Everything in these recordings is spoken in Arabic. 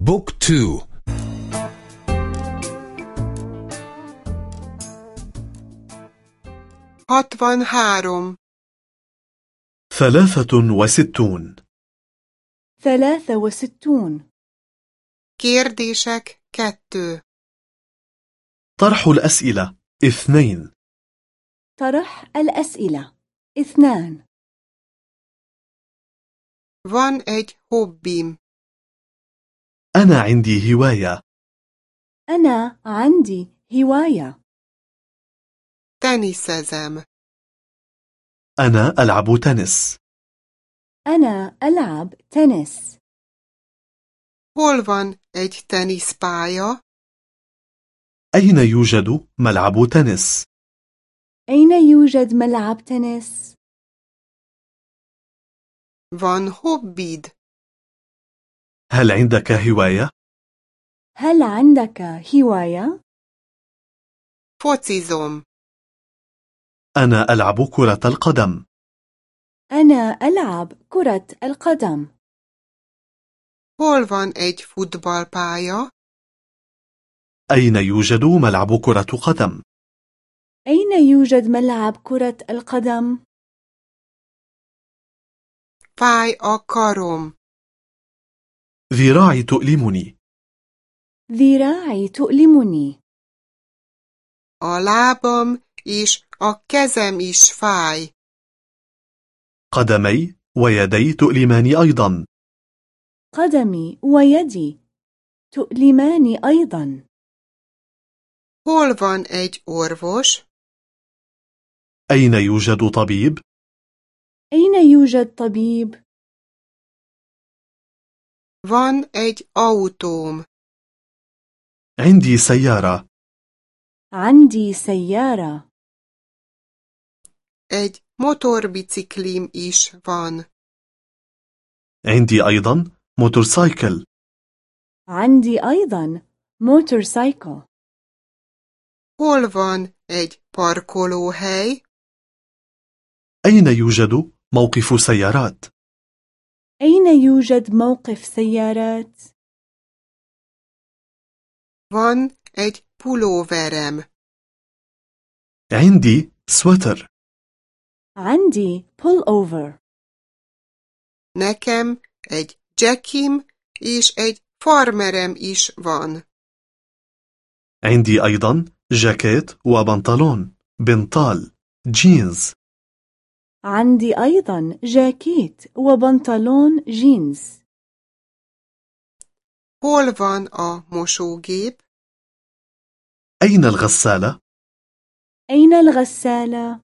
Book two. Hatvanhárom ثلاثة وستون. ثلاثة وستون. Kérdések kettő. طرح الأسئلة. اثنين. طرح الأسئلة. اثنان. Van egy hobbim. أنا عندي هواية أنا عندي هواية Teniszezem. أنا ألعب تنس أنا ألعب تنس Hol van egy teniszpálya? أين يوجد ملعب تنس؟ أين يوجد ملعب تنس؟ Van hobbid? هل عندك هواية؟ هل عندك هواية؟ Focizom. أنا ألعب كرة القدم أنا ألعب كرة القدم Hol van egy futballpálya? أين يوجد ملعب كرة قدم؟ أين يوجد ملعب كرة القدم؟ A karom. ذراعي تؤلمني ذراعي تؤلمني A lábam és a kezem is fáj. قدمي ويدي تؤلماني أيضا قدمي ويدي تؤلماني أيضا Hol van egy orvos? أين يوجد طبيب؟ أين يوجد طبيب؟ Van egy autóm. عندي سيارة عندي سيارة Egy motorbiciklim is van. عندي أيضا موتورسايكل عندي أيضا موتورسايكل Hol van egy parkolóhely? أين يوجد موقف سيارات؟ أين يوجد موقف سيارات؟ Van egy pulóverem. عندي سويتر عندي pull over Nekem egy jackim és egy farmerem is van. عندي أيضا جاكيت وبنطلون بنطال جينز عندي أيضا جاكيت وبنطلون جينز Hol van a mosógép? أين الغسالة؟ أين الغسالة؟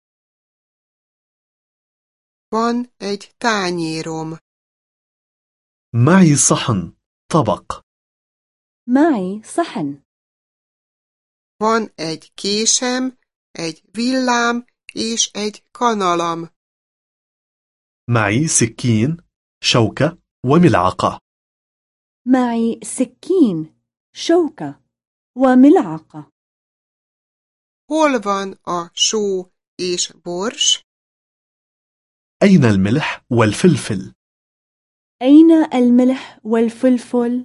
Van egy tányérom. معي صحن طبق معي صحن Van egy késem, egy villám és egy kanalam. معي سكين شوكة وملعقة معي سكين شوكة وملعقة Hol van a só és bors? أين الملح والفلفل؟ أين الملح والفلفل؟